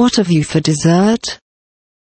What have you for dessert?